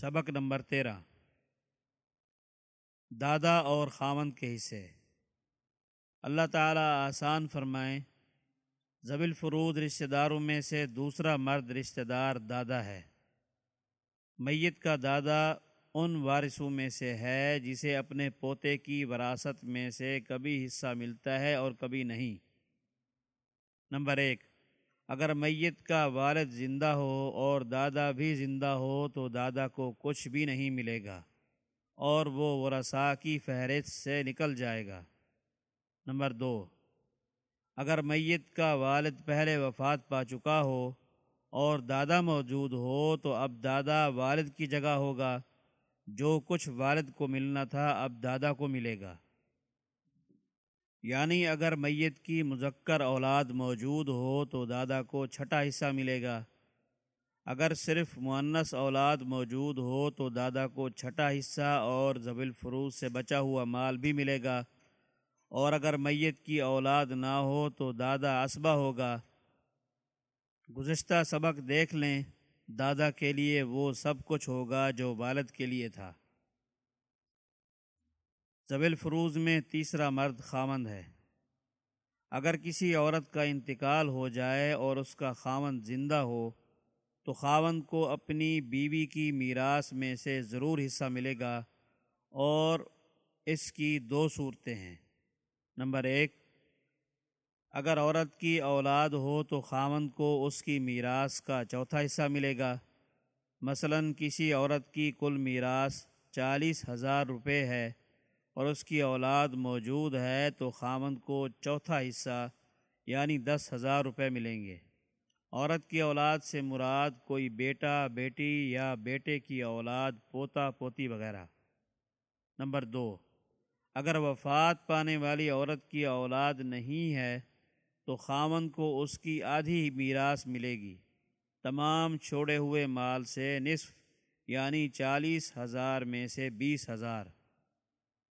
سبق نمبر تیرہ۔ دادا اور خامن کے حصے۔ اللہ تعالیٰ آسان فرمائیں زبی الفرود رشتہ داروں میں سے دوسرا مرد رشتہ دار دادا ہے۔ میت کا دادا ان وارثوں میں سے ہے جسے اپنے پوتے کی وراثت میں سے کبھی حصہ ملتا ہے اور کبھی نہیں۔ نمبر ایک۔ اگر میت کا والد زندہ ہو اور دادا بھی زندہ ہو تو دادا کو کچھ بھی نہیں ملے گا اور وہ ورثاء کی فہرست سے نکل جائے گا۔ نمبر دو، اگر میت کا والد پہلے وفات پا چکا ہو اور دادا موجود ہو تو اب دادا والد کی جگہ ہوگا، جو کچھ والد کو ملنا تھا اب دادا کو ملے گا۔ یعنی اگر میت کی مذکر اولاد موجود ہو تو دادا کو چھٹا حصہ ملے گا۔ اگر صرف معنس اولاد موجود ہو تو دادا کو چھٹا حصہ اور زبی الفروز سے بچا ہوا مال بھی ملے گا۔ اور اگر میت کی اولاد نہ ہو تو دادا اسبہ ہوگا۔ گزشتہ سبق دیکھ لیں، دادا کے لیے وہ سب کچھ ہوگا جو والد کے لیے تھا۔ زبیل فروز میں تیسرا مرد خامند ہے۔ اگر کسی عورت کا انتقال ہو جائے اور اس کا خامند زندہ ہو، تو خاوند کو اپنی بیوی کی میراث میں سے ضرور حصہ ملے گا اور اس کی دو صورتیں ہیں۔ نمبر ایک، اگر عورت کی اولاد ہو تو خاوند کو اس کی میراث کا چوتھا حصہ ملے گا۔ مثلا کسی عورت کی کل میراث چالیس ہزار روپے ہے۔ اور اس کی اولاد موجود ہے تو خامند کو چوتھا حصہ یعنی دس ہزار روپے ملیں گے۔ عورت کی اولاد سے مراد کوئی بیٹا، بیٹی یا بیٹے کی اولاد، پوتا، پوتی وغیرہ۔ نمبر دو، اگر وفات پانے والی عورت کی اولاد نہیں ہے تو خامن کو اس کی آدھی میراث ملے گی۔ تمام چھوڑے ہوئے مال سے نصف یعنی چالیس ہزار میں سے بیس ہزار۔